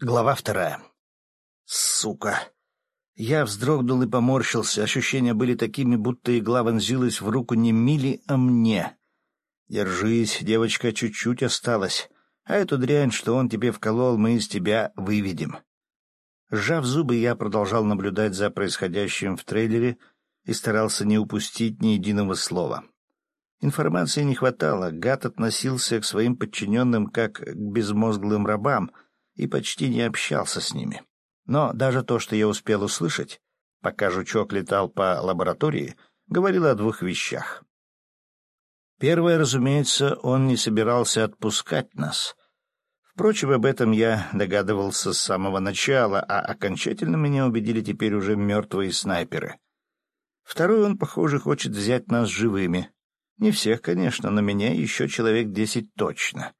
Глава вторая. Сука! Я вздрогнул и поморщился. Ощущения были такими, будто игла вонзилась в руку не Мили, а мне. Держись, девочка, чуть-чуть осталось. А эту дрянь, что он тебе вколол, мы из тебя выведем. Сжав зубы, я продолжал наблюдать за происходящим в трейлере и старался не упустить ни единого слова. Информации не хватало, гад относился к своим подчиненным как к безмозглым рабам — и почти не общался с ними. Но даже то, что я успел услышать, пока жучок летал по лаборатории, говорило о двух вещах. Первое, разумеется, он не собирался отпускать нас. Впрочем, об этом я догадывался с самого начала, а окончательно меня убедили теперь уже мертвые снайперы. Второе, он, похоже, хочет взять нас живыми. Не всех, конечно, но меня еще человек десять точно.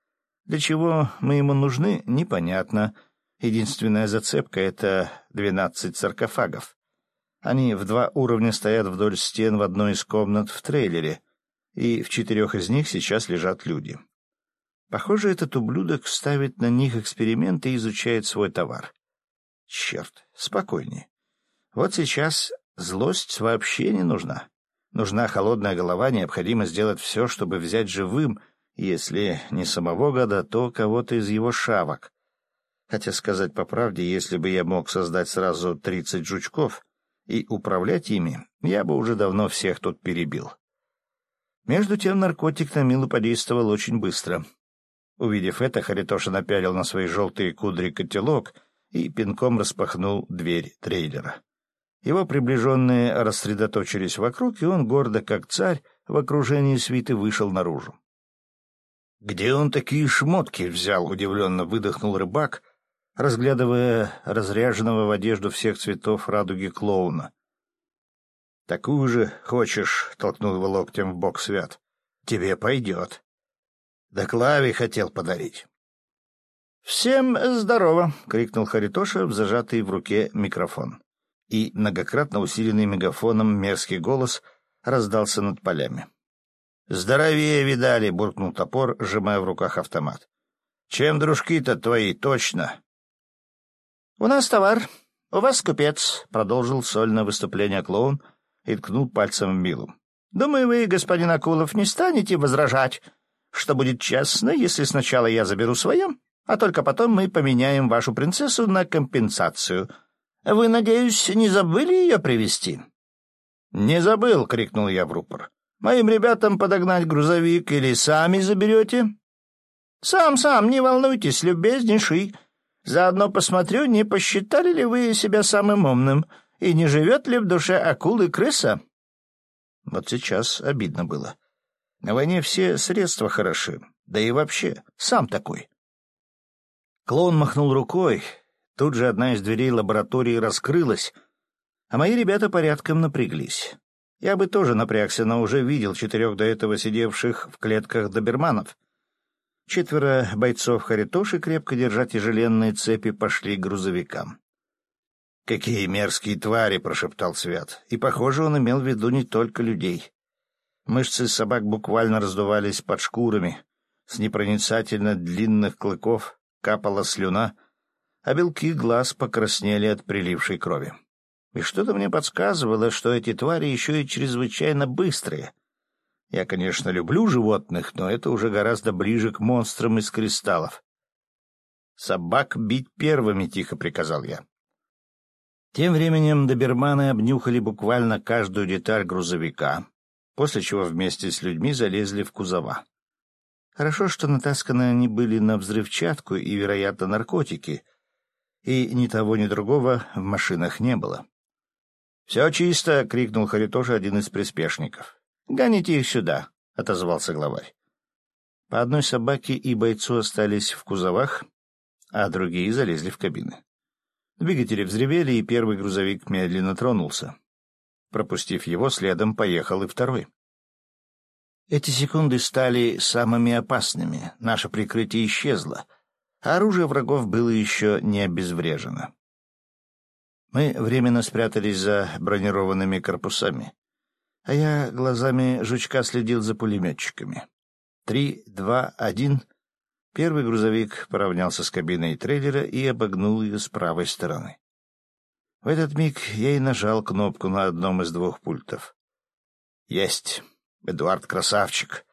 Для чего мы ему нужны, непонятно. Единственная зацепка — это двенадцать саркофагов. Они в два уровня стоят вдоль стен в одной из комнат в трейлере, и в четырех из них сейчас лежат люди. Похоже, этот ублюдок ставит на них эксперименты и изучает свой товар. Черт, спокойнее. Вот сейчас злость вообще не нужна. Нужна холодная голова, необходимо сделать все, чтобы взять живым — если не самого года, то кого-то из его шавок. Хотя сказать по правде, если бы я мог создать сразу тридцать жучков и управлять ими, я бы уже давно всех тут перебил. Между тем наркотик на Милу подействовал очень быстро. Увидев это, Харитоша напялил на свои желтые кудри котелок и пинком распахнул дверь трейлера. Его приближенные рассредоточились вокруг, и он, гордо как царь, в окружении свиты вышел наружу. «Где он такие шмотки взял?» — удивленно выдохнул рыбак, разглядывая разряженного в одежду всех цветов радуги клоуна. «Такую же хочешь?» — толкнул его локтем в бок Свят. «Тебе пойдет». «Да Клаве хотел подарить». «Всем здорово!» — крикнул Харитоша в зажатый в руке микрофон. И многократно усиленный мегафоном мерзкий голос раздался над полями. «Здоровее видали!» — буркнул топор, сжимая в руках автомат. «Чем дружки-то твои, точно?» «У нас товар, у вас купец», — продолжил сольное выступление клоун и ткнул пальцем в Милу. «Думаю, вы, господин Акулов, не станете возражать, что будет честно, если сначала я заберу свое, а только потом мы поменяем вашу принцессу на компенсацию. Вы, надеюсь, не забыли ее привести «Не забыл!» — крикнул я в рупор. Моим ребятам подогнать грузовик или сами заберете? Сам, сам, не волнуйтесь, любезнейший. Заодно посмотрю, не посчитали ли вы себя самым умным, и не живет ли в душе акулы крыса? Вот сейчас обидно было. На войне все средства хороши, да и вообще, сам такой. Клоун махнул рукой. Тут же одна из дверей лаборатории раскрылась, а мои ребята порядком напряглись. Я бы тоже напрягся, но уже видел четырех до этого сидевших в клетках доберманов. Четверо бойцов Харитоши, крепко держа тяжеленные цепи, пошли к грузовикам. «Какие мерзкие твари!» — прошептал Свят. И, похоже, он имел в виду не только людей. Мышцы собак буквально раздувались под шкурами. С непроницательно длинных клыков капала слюна, а белки глаз покраснели от прилившей крови. И что-то мне подсказывало, что эти твари еще и чрезвычайно быстрые. Я, конечно, люблю животных, но это уже гораздо ближе к монстрам из кристаллов. «Собак бить первыми», — тихо приказал я. Тем временем доберманы обнюхали буквально каждую деталь грузовика, после чего вместе с людьми залезли в кузова. Хорошо, что натасканы они были на взрывчатку и, вероятно, наркотики, и ни того, ни другого в машинах не было. «Все чисто!» — крикнул Харитоша один из приспешников. «Гоните их сюда!» — отозвался главарь. По одной собаке и бойцу остались в кузовах, а другие залезли в кабины. Двигатели взревели, и первый грузовик медленно тронулся. Пропустив его, следом поехал и второй. Эти секунды стали самыми опасными. Наше прикрытие исчезло, оружие врагов было еще не обезврежено. Мы временно спрятались за бронированными корпусами, а я глазами жучка следил за пулеметчиками. Три, два, один. Первый грузовик поравнялся с кабиной трейлера и обогнул ее с правой стороны. В этот миг я и нажал кнопку на одном из двух пультов. «Есть! Эдуард красавчик!»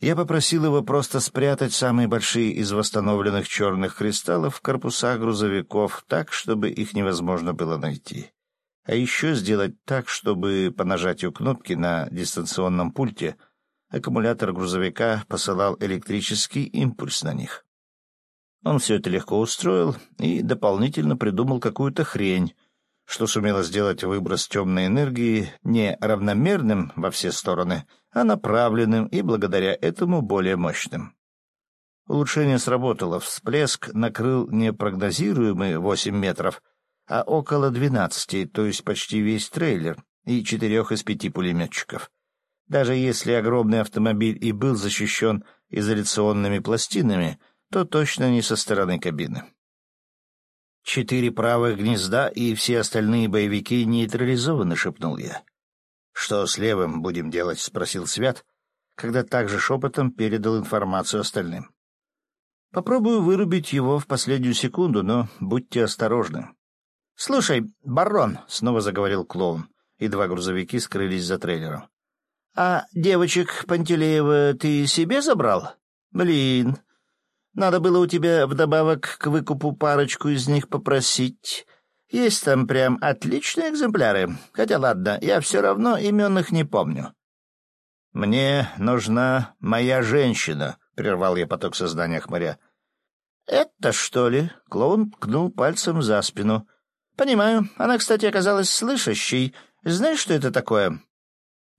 Я попросил его просто спрятать самые большие из восстановленных черных кристаллов в корпусах грузовиков так, чтобы их невозможно было найти. А еще сделать так, чтобы по нажатию кнопки на дистанционном пульте аккумулятор грузовика посылал электрический импульс на них. Он все это легко устроил и дополнительно придумал какую-то хрень, что сумело сделать выброс темной энергии не равномерным во все стороны, а направленным и благодаря этому более мощным. Улучшение сработало. Всплеск накрыл непрогнозируемые восемь метров, а около двенадцати, то есть почти весь трейлер и четырех из пяти пулеметчиков. Даже если огромный автомобиль и был защищен изоляционными пластинами, то точно не со стороны кабины. «Четыре правых гнезда и все остальные боевики нейтрализованы», — шепнул я. «Что с левым будем делать?» — спросил Свят, когда также шепотом передал информацию остальным. «Попробую вырубить его в последнюю секунду, но будьте осторожны». «Слушай, барон», — снова заговорил клоун, и два грузовики скрылись за трейлером. «А девочек Пантелеева ты себе забрал? Блин, надо было у тебя вдобавок к выкупу парочку из них попросить. Есть там прям отличные экземпляры. Хотя ладно, я все равно имен их не помню». «Мне нужна моя женщина», — прервал я поток сознания хмыря. «Это что ли?» — клоун ткнул пальцем за спину. «Понимаю. Она, кстати, оказалась слышащей. Знаешь, что это такое?»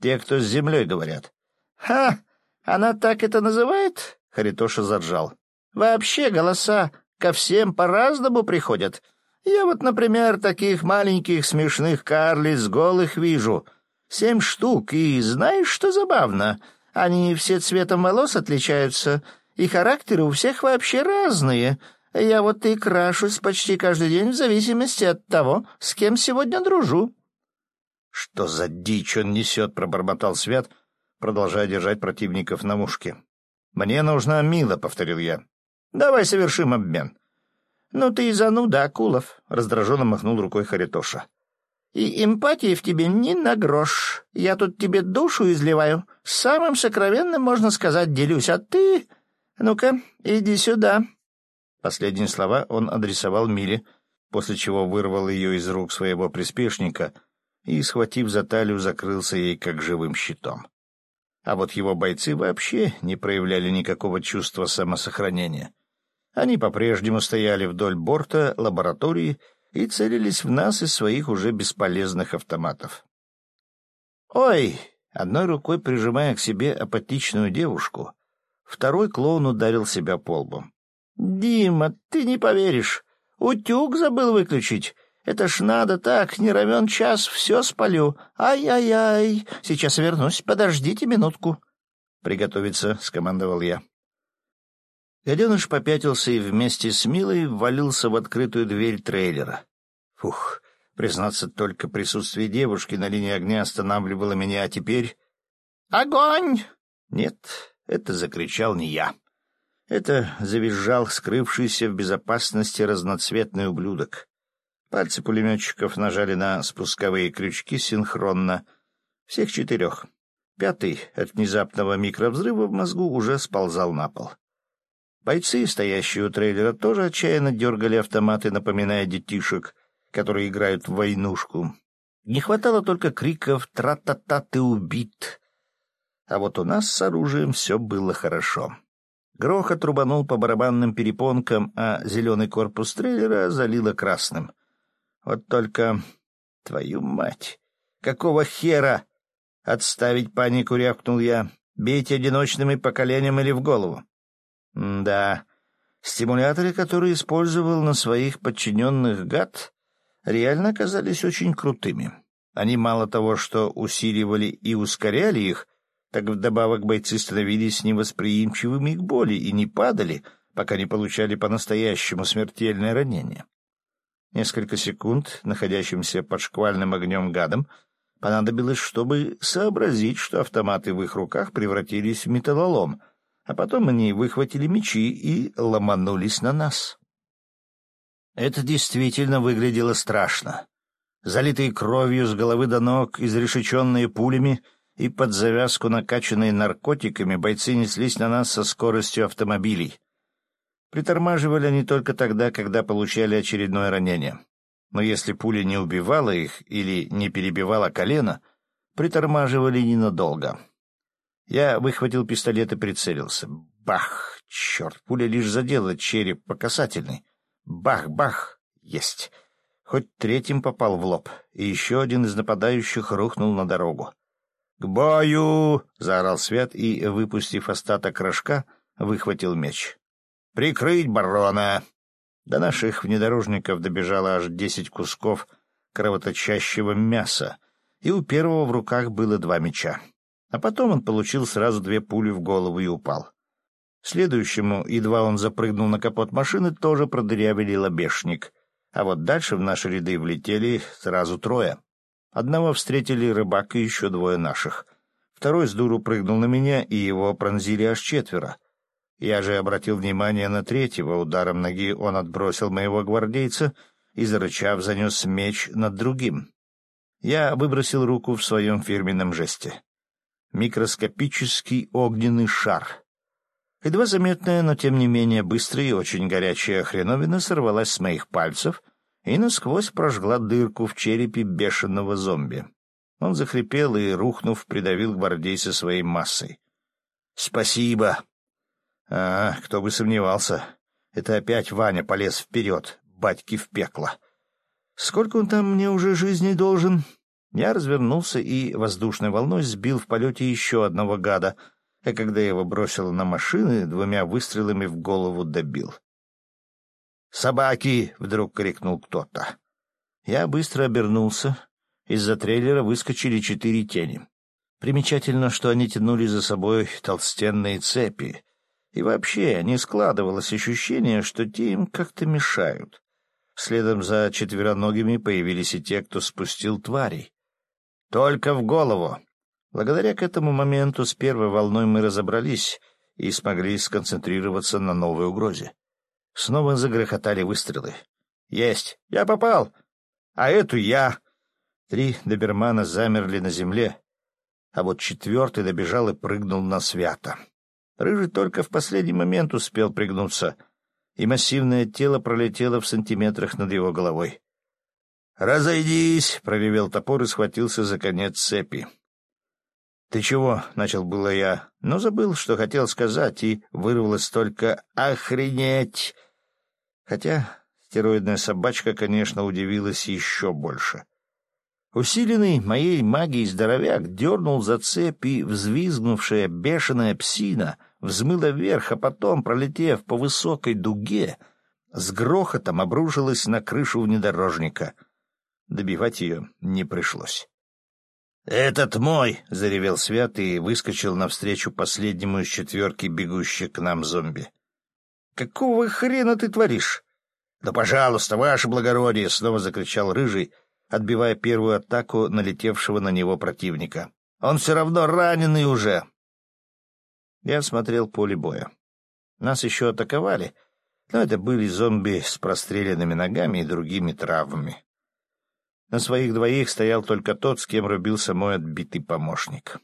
Те, кто с землей говорят. «Ха! Она так это называет?» — Харитоша заржал. «Вообще голоса ко всем по-разному приходят. Я вот, например, таких маленьких смешных карлиц голых вижу. Семь штук, и знаешь, что забавно? Они все цветом волос отличаются, и характеры у всех вообще разные. Я вот и крашусь почти каждый день в зависимости от того, с кем сегодня дружу». «Что за дичь он несет?» — пробормотал Свят, продолжая держать противников на мушке. «Мне нужна Мила», — повторил я. «Давай совершим обмен». «Ну ты и зануда, Акулов», — раздраженно махнул рукой Харитоша. «И эмпатии в тебе ни на грош. Я тут тебе душу изливаю. Самым сокровенным, можно сказать, делюсь, а ты... Ну-ка, иди сюда». Последние слова он адресовал Миле, после чего вырвал ее из рук своего приспешника — и, схватив за талию, закрылся ей как живым щитом. А вот его бойцы вообще не проявляли никакого чувства самосохранения. Они по-прежнему стояли вдоль борта лаборатории и целились в нас из своих уже бесполезных автоматов. «Ой!» — одной рукой прижимая к себе апатичную девушку, второй клоун ударил себя по лбу. «Дима, ты не поверишь! Утюг забыл выключить!» Это ж надо так, не равен час, все спалю. Ай-яй-яй, сейчас вернусь, подождите минутку. Приготовиться, — скомандовал я. Гаденыш попятился и вместе с Милой ввалился в открытую дверь трейлера. Фух, признаться, только присутствие девушки на линии огня останавливало меня, а теперь... «Огонь!» Нет, это закричал не я. Это завизжал скрывшийся в безопасности разноцветный ублюдок. Пальцы пулеметчиков нажали на спусковые крючки синхронно. Всех четырех. Пятый от внезапного микровзрыва в мозгу уже сползал на пол. Бойцы, стоящие у трейлера, тоже отчаянно дергали автоматы, напоминая детишек, которые играют в войнушку. Не хватало только криков «Тра-та-та, ты убит!». А вот у нас с оружием все было хорошо. Грохот рубанул по барабанным перепонкам, а зеленый корпус трейлера залило красным. Вот только... Твою мать! Какого хера? Отставить панику, рявкнул я. Бейте одиночными поколением или в голову. М да, стимуляторы, которые использовал на своих подчиненных гад, реально оказались очень крутыми. Они мало того, что усиливали и ускоряли их, так вдобавок бойцы становились невосприимчивыми к боли и не падали, пока не получали по-настоящему смертельное ранение. Несколько секунд находящимся под шквальным огнем гадом понадобилось, чтобы сообразить, что автоматы в их руках превратились в металлолом, а потом они выхватили мечи и ломанулись на нас. Это действительно выглядело страшно. Залитые кровью с головы до ног, изрешеченные пулями и под завязку накачанные наркотиками, бойцы неслись на нас со скоростью автомобилей. Притормаживали они только тогда, когда получали очередное ранение. Но если пуля не убивала их или не перебивала колено, притормаживали ненадолго. Я выхватил пистолет и прицелился. Бах! Черт, пуля лишь задела череп по касательной. Бах-бах! Есть! Хоть третьим попал в лоб, и еще один из нападающих рухнул на дорогу. «К бою!» — заорал Свят и, выпустив остаток рожка, выхватил меч. «Прикрыть барона!» До наших внедорожников добежало аж десять кусков кровоточащего мяса, и у первого в руках было два меча. А потом он получил сразу две пули в голову и упал. Следующему, едва он запрыгнул на капот машины, тоже продырявили лобешник. А вот дальше в наши ряды влетели сразу трое. Одного встретили рыбак и еще двое наших. Второй с дуру прыгнул на меня, и его пронзили аж четверо. Я же обратил внимание на третьего. Ударом ноги он отбросил моего гвардейца и, зарычав, занес меч над другим. Я выбросил руку в своем фирменном жесте. Микроскопический огненный шар — Едва заметная, но тем не менее быстрая и очень горячая хреновина сорвалась с моих пальцев и насквозь прожгла дырку в черепе бешеного зомби. Он захрипел и, рухнув, придавил гвардейца своей массой. «Спасибо!» «А, кто бы сомневался. Это опять Ваня полез вперед, батьки в пекло. Сколько он там мне уже жизни должен?» Я развернулся и воздушной волной сбил в полете еще одного гада — а когда его бросило на машины, двумя выстрелами в голову добил. «Собаки!» — вдруг крикнул кто-то. Я быстро обернулся. Из-за трейлера выскочили четыре тени. Примечательно, что они тянули за собой толстенные цепи. И вообще не складывалось ощущение, что те им как-то мешают. Следом за четвероногими появились и те, кто спустил тварей. «Только в голову!» Благодаря к этому моменту с первой волной мы разобрались и смогли сконцентрироваться на новой угрозе. Снова загрохотали выстрелы. «Есть! Я попал! А эту я!» Три добермана замерли на земле, а вот четвертый добежал и прыгнул на свято. Рыжий только в последний момент успел пригнуться, и массивное тело пролетело в сантиметрах над его головой. «Разойдись!» — проревел топор и схватился за конец цепи. «Ты чего?» — начал было я, но забыл, что хотел сказать, и вырвалось только «охренеть!». Хотя стероидная собачка, конечно, удивилась еще больше. Усиленный моей магией здоровяк дернул за цепь, и взвизгнувшая бешеная псина взмыла вверх, а потом, пролетев по высокой дуге, с грохотом обрушилась на крышу внедорожника. Добивать ее не пришлось. «Этот мой!» — заревел Свят и выскочил навстречу последнему из четверки бегущих к нам зомби. «Какого хрена ты творишь?» «Да, пожалуйста, ваше благородие!» — снова закричал Рыжий, отбивая первую атаку налетевшего на него противника. «Он все равно раненый уже!» Я смотрел поле боя. Нас еще атаковали, но это были зомби с простреленными ногами и другими травмами. На своих двоих стоял только тот, с кем рубился мой отбитый помощник.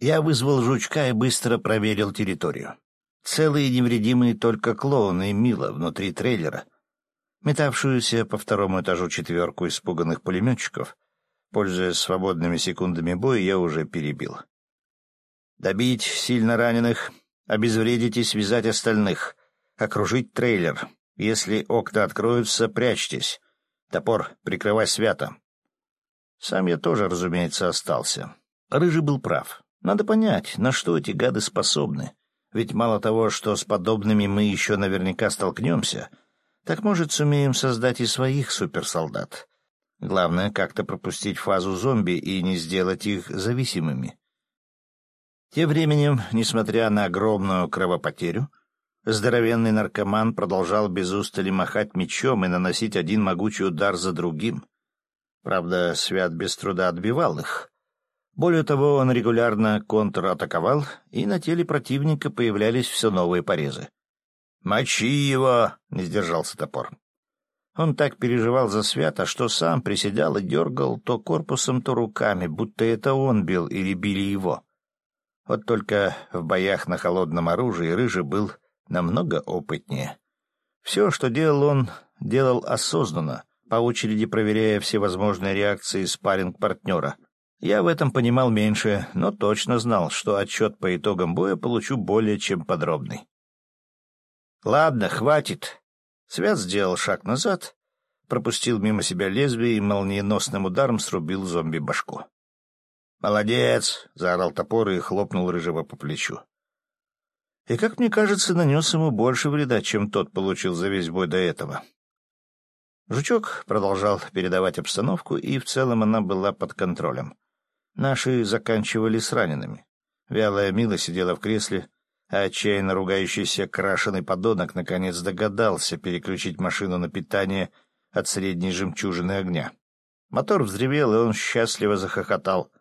Я вызвал жучка и быстро проверил территорию. Целые невредимые только клоуны и Мила внутри трейлера. Метавшуюся по второму этажу четверку испуганных пулеметчиков, пользуясь свободными секундами боя, я уже перебил. Добить сильно раненых, обезвредить и связать остальных, окружить трейлер. Если окна откроются, прячьтесь. Топор, прикрывай свято. Сам я тоже, разумеется, остался. Рыжий был прав. Надо понять, на что эти гады способны. Ведь мало того, что с подобными мы еще наверняка столкнемся, так, может, сумеем создать и своих суперсолдат. Главное, как-то пропустить фазу зомби и не сделать их зависимыми. Тем временем, несмотря на огромную кровопотерю, Здоровенный наркоман продолжал без устали махать мечом и наносить один могучий удар за другим. Правда, Свят без труда отбивал их. Более того, он регулярно контратаковал, и на теле противника появлялись все новые порезы. «Мочи его!» — не сдержался топор. Он так переживал за свято, что сам приседал и дергал то корпусом, то руками, будто это он бил или били его. Вот только в боях на холодном оружии Рыжий был намного опытнее. Все, что делал он, делал осознанно, по очереди проверяя все возможные реакции спарринг-партнера. Я в этом понимал меньше, но точно знал, что отчет по итогам боя получу более чем подробный. «Ладно, хватит». Свят сделал шаг назад, пропустил мимо себя лезвие и молниеносным ударом срубил зомби башку. «Молодец!» — заорал топор и хлопнул Рыжего по плечу. И, как мне кажется, нанес ему больше вреда, чем тот получил за весь бой до этого. Жучок продолжал передавать обстановку, и в целом она была под контролем. Наши заканчивали с ранеными. Вялая Мила сидела в кресле, а отчаянно ругающийся крашеный подонок наконец догадался переключить машину на питание от средней жемчужины огня. Мотор взревел, и он счастливо захохотал.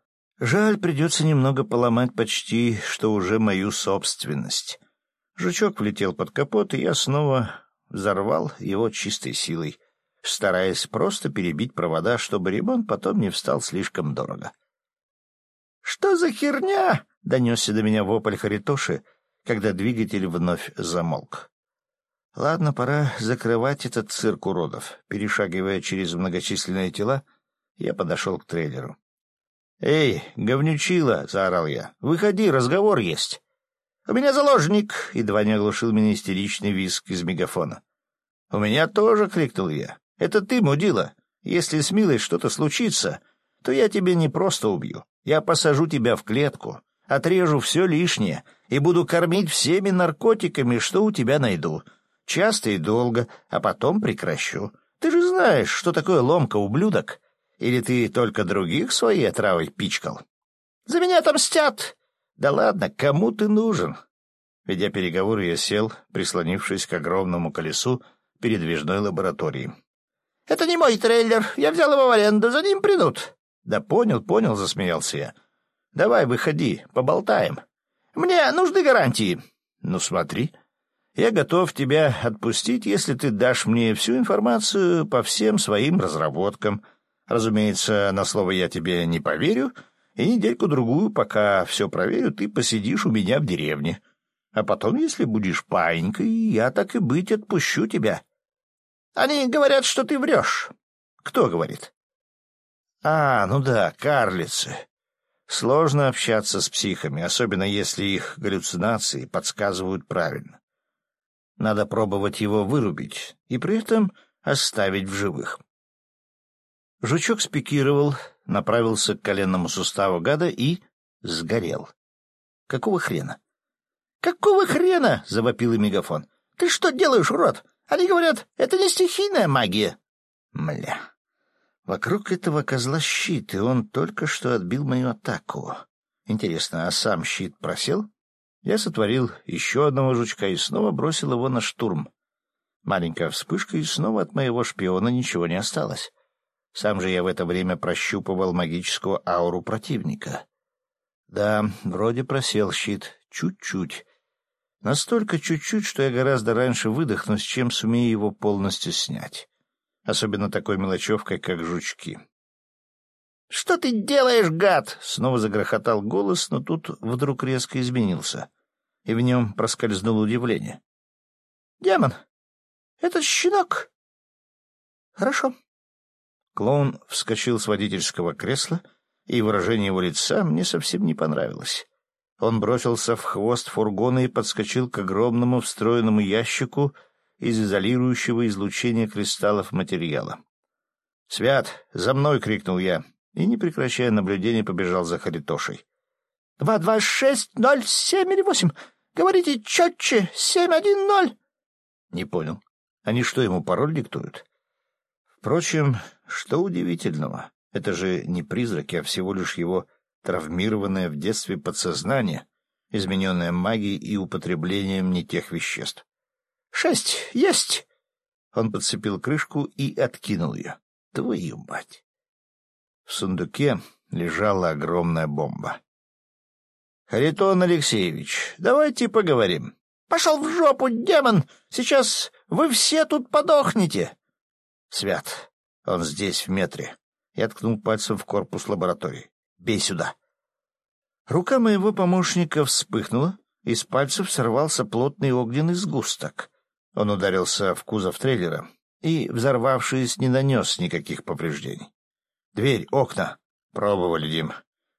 Жаль, придется немного поломать почти, что уже мою собственность. Жучок влетел под капот, и я снова взорвал его чистой силой, стараясь просто перебить провода, чтобы ремонт потом не встал слишком дорого. «Что за херня?» — донесся до меня вопль Харитоши, когда двигатель вновь замолк. Ладно, пора закрывать этот цирк уродов. Перешагивая через многочисленные тела, я подошел к трейлеру. «Эй, говнючила!» — заорал я. «Выходи, разговор есть!» «У меня заложник!» — едва не оглушил меня истеричный визг из мегафона. «У меня тоже!» — крикнул я. «Это ты, мудила! Если с Милой что-то случится, то я тебе не просто убью. Я посажу тебя в клетку, отрежу все лишнее и буду кормить всеми наркотиками, что у тебя найду. Часто и долго, а потом прекращу. Ты же знаешь, что такое ломка, ублюдок. Или ты только других своей отравой пичкал? За меня отомстят! Да ладно, кому ты нужен? Ведя переговоры, я сел, прислонившись к огромному колесу передвижной лаборатории. — Это не мой трейлер. Я взял его в аренду. За ним придут. — Да понял, понял, — засмеялся я. — Давай, выходи, поболтаем. — Мне нужны гарантии. — Ну, смотри. Я готов тебя отпустить, если ты дашь мне всю информацию по всем своим разработкам. Разумеется, на слово я тебе не поверю, и недельку-другую, пока все проверю, ты посидишь у меня в деревне. А потом, если будешь паинькой, я так и быть отпущу тебя. — Они говорят, что ты врешь. — Кто говорит? А, ну да, карлицы. Сложно общаться с психами, особенно если их галлюцинации подсказывают правильно. Надо пробовать его вырубить и при этом оставить в живых. Жучок спикировал, направился к коленному суставу гада и сгорел. Какого хрена? «Какого хрена?» — завопил и мегафон. «Ты что делаешь, урод? Они говорят, это не стихийная магия». Мля. Вокруг этого козла щит, и он только что отбил мою атаку. Интересно, а сам щит просел? Я сотворил еще одного жучка и снова бросил его на штурм. Маленькая вспышка, и снова от моего шпиона ничего не осталось. Сам же я в это время прощупывал магическую ауру противника. Да, вроде просел щит. Чуть-чуть. Настолько чуть-чуть, что я гораздо раньше выдохнусь, чем сумею его полностью снять особенно такой мелочевкой, как жучки. «Что ты делаешь, гад?» — снова загрохотал голос, но тут вдруг резко изменился, и в нем проскользнуло удивление. «Демон, это щенок!» «Хорошо». Клоун вскочил с водительского кресла, и выражение его лица мне совсем не понравилось. Он бросился в хвост фургона и подскочил к огромному встроенному ящику, из изолирующего излучения кристаллов материала. «Свят, за мной!» — крикнул я, и, не прекращая наблюдения, побежал за Харитошей. «Два, два, шесть, ноль, семь или восемь! Говорите четче! Семь, один, ноль!» «Не понял. Они что, ему пароль диктуют?» Впрочем, что удивительного? Это же не призраки, а всего лишь его травмированное в детстве подсознание, измененное магией и употреблением не тех веществ. Шесть есть. Он подцепил крышку и откинул ее. Твою мать! В сундуке, лежала огромная бомба. «Харитон Алексеевич, давайте поговорим». «Пошел в жопу, демон! Сейчас вы все тут подохнете!» «Свят, он здесь, в метре». Я ткнул пальцем в корпус лаборатории. «Бей сюда!» Рука моего помощника вспыхнула, из пальцев сорвался плотный огненный сгусток. Он ударился в кузов трейлера и, взорвавшись, не нанес никаких повреждений. «Дверь, окна!» «Пробовали, Дим.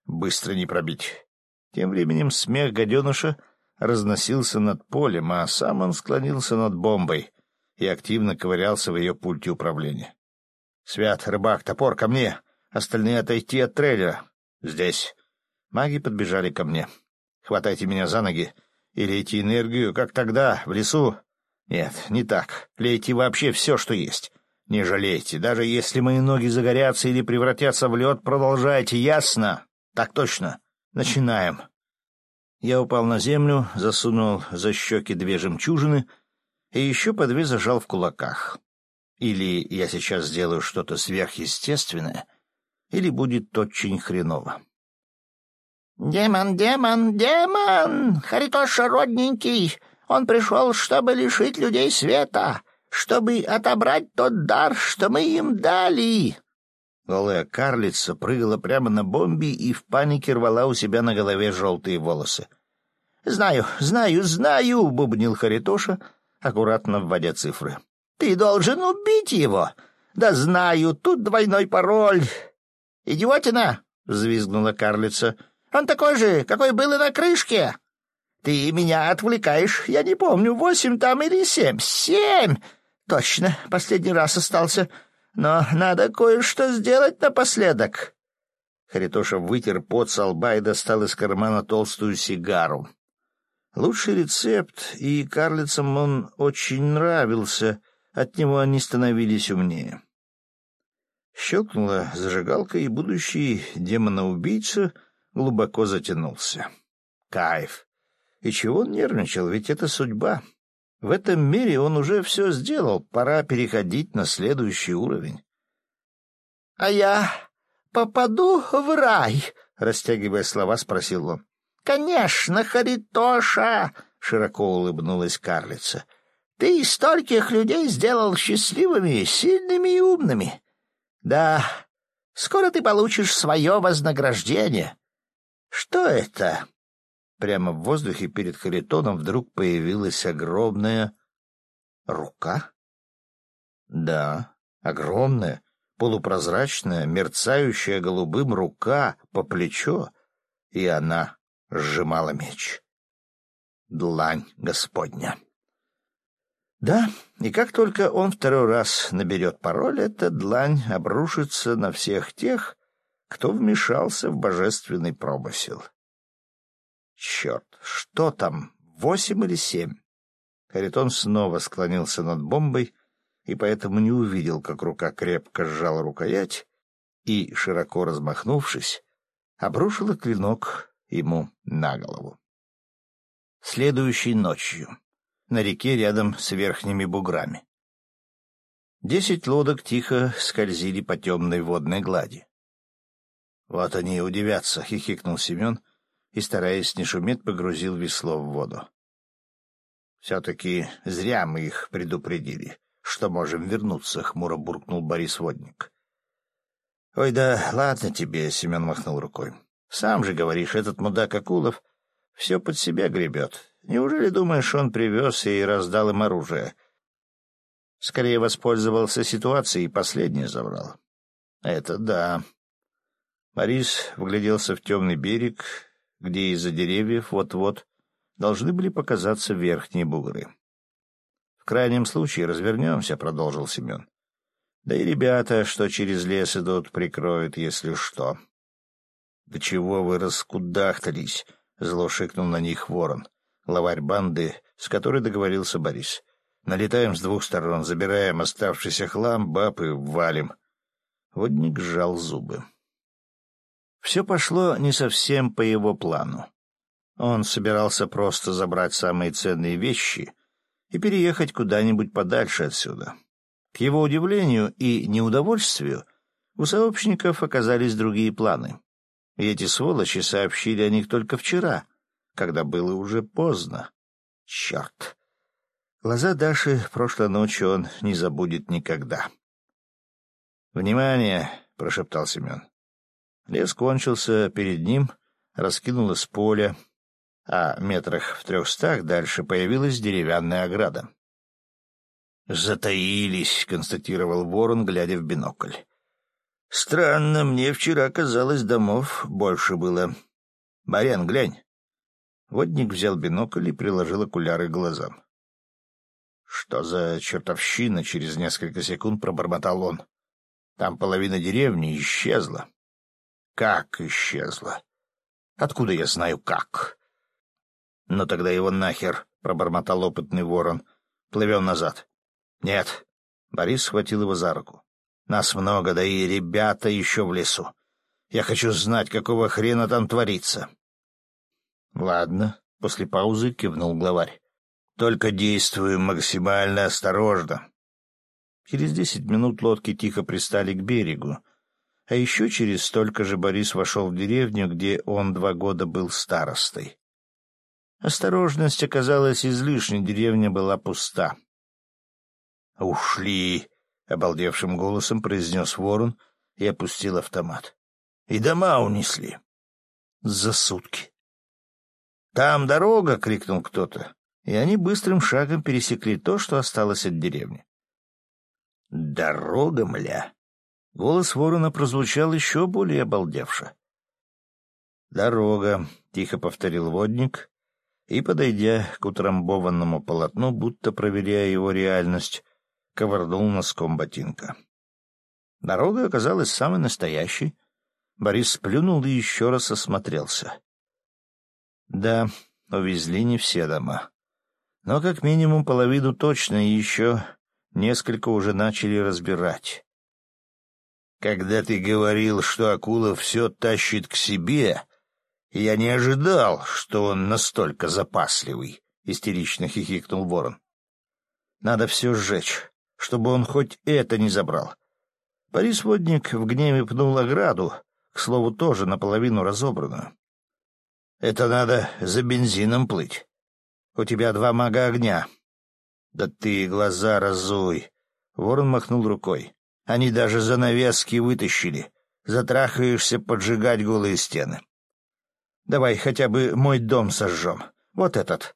Быстро не пробить». Тем временем смех гаденыша разносился над полем, а сам он склонился над бомбой и активно ковырялся в ее пульте управления. «Свят, рыбак, топор, ко мне! Остальные отойти от трейлера. Здесь!» Маги подбежали ко мне. «Хватайте меня за ноги и лейте энергию, как тогда, в лесу. Нет, не так. Лейте вообще все, что есть. Не жалейте. Даже если мои ноги загорятся или превратятся в лед, продолжайте. Ясно? Так точно. Начинаем». Я упал на землю, засунул за щеки две жемчужины и еще по две зажал в кулаках. Или я сейчас сделаю что-то сверхъестественное, или будет очень хреново. «Демон, демон, демон! Харитоша родненький! Он пришел, чтобы лишить людей света, чтобы отобрать тот дар, что мы им дали!» Голая карлица прыгала прямо на бомбе и в панике рвала у себя на голове желтые волосы. «Знаю, знаю, знаю!» — бубнил Харитоша, аккуратно вводя цифры. «Ты должен убить его!» «Да знаю, тут двойной пароль!» «Идиотина!» — взвизгнула карлица. Он такой же, какой был и на крышке. Ты меня отвлекаешь. Я не помню, восемь там или семь. Семь! Точно, последний раз остался. Но надо кое-что сделать напоследок. Харитоша вытер пот со лба и достал из кармана толстую сигару. Лучший рецепт, и карлицам он очень нравился. От него они становились умнее. Щелкнула зажигалка, и будущий демона-убийца — глубоко затянулся. Кайф. И чего он нервничал, ведь это судьба. В этом мире он уже все сделал, пора переходить на следующий уровень. — А я попаду в рай? — растягивая слова, спросил он. — Конечно, Харитоша! — широко улыбнулась карлица. — Ты стольких людей сделал счастливыми, сильными и умными. Да, скоро ты получишь свое вознаграждение. Что это? Прямо в воздухе перед Харитоном вдруг появилась огромная рука. Да, огромная, полупрозрачная, мерцающая голубым рука по плечо, и она сжимала меч. Длань Господня. Да, и как только он второй раз наберет пароль, эта длань обрушится на всех тех, кто вмешался в божественный промысел. Черт, что там, восемь или семь? Харитон снова склонился над бомбой и поэтому не увидел, как рука крепко сжала рукоять и, широко размахнувшись, обрушила клинок ему на голову. Следующей ночью на реке рядом с верхними буграми. Десять лодок тихо скользили по темной водной глади. «Вот они и удивятся», — хихикнул Семен и, стараясь не шуметь, погрузил весло в воду. «Все-таки зря мы их предупредили, что можем вернуться», — хмуро буркнул Борис Водник. «Ой, да ладно тебе», — Семен махнул рукой. «Сам же говоришь, этот мудак Акулов все под себя гребет. Неужели думаешь, он привез и раздал им оружие?» Скорее воспользовался ситуацией и последнее забрал. «Это да», Борис вгляделся в темный берег, где из-за деревьев вот-вот должны были показаться верхние бугры. — В крайнем случае развернемся, — продолжил Семен. — Да и ребята, что через лес идут, прикроют, если что. — Да чего вы раскудахтались? — зло шикнул на них ворон, главарь банды, с которой договорился Борис. — Налетаем с двух сторон, забираем оставшийся хлам, баб и валим. Водник сжал зубы. Все пошло не совсем по его плану. Он собирался просто забрать самые ценные вещи и переехать куда-нибудь подальше отсюда. К его удивлению и неудовольствию у сообщников оказались другие планы. И эти сволочи сообщили о них только вчера, когда было уже поздно. Черт! Глаза Даши прошлой ночью он не забудет никогда. «Внимание!» — прошептал Семен. Лес кончился перед ним, раскинулось поле, а метрах в трехстах дальше появилась деревянная ограда. «Затаились», — констатировал ворон, глядя в бинокль. «Странно, мне вчера казалось, домов больше было. Барян, глянь». Водник взял бинокль и приложил окуляры к глазам. «Что за чертовщина?» — через несколько секунд пробормотал он. «Там половина деревни исчезла». «Как исчезла?» «Откуда я знаю, как?» «Ну тогда его нахер», — пробормотал опытный ворон. «Плывем назад». «Нет». Борис схватил его за руку. «Нас много, да и ребята еще в лесу. Я хочу знать, какого хрена там творится». «Ладно», — после паузы кивнул главарь. «Только действуем максимально осторожно». Через десять минут лодки тихо пристали к берегу, а еще через столько же Борис вошел в деревню, где он два года был старостой. Осторожность оказалась излишней, деревня была пуста. «Ушли!» — обалдевшим голосом произнес ворон и опустил автомат. «И дома унесли. За сутки». «Там дорога!» — крикнул кто-то, и они быстрым шагом пересекли то, что осталось от деревни. «Дорога, мля!» Голос ворона прозвучал еще более обалдевше. «Дорога», — тихо повторил водник, и, подойдя к утрамбованному полотну, будто проверяя его реальность, ковырнул носком ботинка. Дорога оказалась самой настоящей. Борис сплюнул и еще раз осмотрелся. Да, увезли не все дома. Но как минимум половину точно, и еще несколько уже начали разбирать. Когда ты говорил, что акула все тащит к себе, я не ожидал, что он настолько запасливый, — истерично хихикнул ворон. Надо все сжечь чтобы он хоть это не забрал. Борис Водник в гневе пнул ограду, к слову, тоже наполовину разобранную. «Это надо за бензином плыть. У тебя два мага огня». «Да ты глаза разуй!» — ворон махнул рукой. «Они даже занавески вытащили. Затрахаешься поджигать голые стены. Давай хотя бы мой дом сожжем. Вот этот.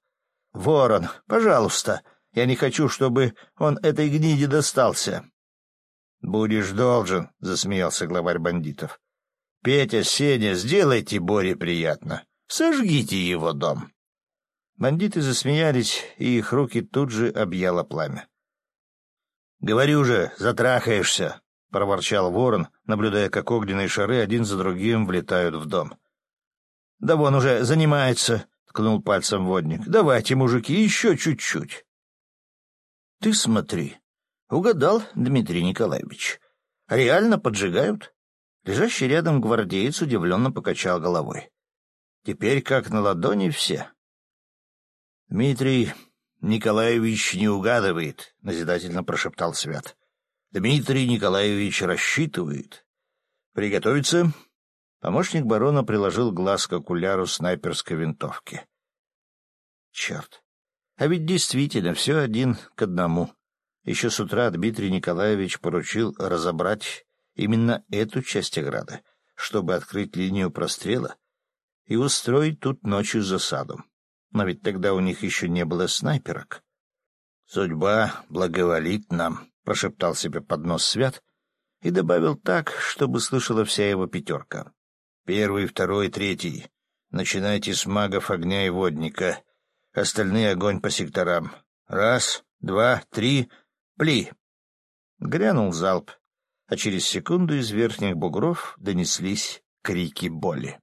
Ворон, пожалуйста!» Я не хочу, чтобы он этой гниде достался. — Будешь должен, — засмеялся главарь бандитов. — Петя, Сеня, сделайте Боре приятно. Сожгите его дом. Бандиты засмеялись, и их руки тут же объяло пламя. — Говорю же, затрахаешься, — проворчал ворон, наблюдая, как огненные шары один за другим влетают в дом. — Да вон уже занимается, — ткнул пальцем водник. — Давайте, мужики, еще чуть-чуть. Ты смотри. Угадал, Дмитрий Николаевич. Реально поджигают? Лежащий рядом гвардеец удивленно покачал головой. Теперь как на ладони все. Дмитрий Николаевич не угадывает, назидательно прошептал Свят. Дмитрий Николаевич рассчитывает. Приготовиться. Помощник барона приложил глаз к окуляру снайперской винтовки. Черт. А ведь действительно все один к одному. Еще с утра Дмитрий Николаевич поручил разобрать именно эту часть ограды, чтобы открыть линию прострела и устроить тут ночью засаду. Но ведь тогда у них еще не было снайперок. «Судьба благоволит нам», — прошептал себе под нос Свят и добавил так, чтобы слышала вся его пятерка. «Первый, второй, третий. Начинайте с магов огня и водника. Остальные огонь по секторам. Раз, два, три, пли. Грянул залп, а через секунду из верхних бугров донеслись крики боли.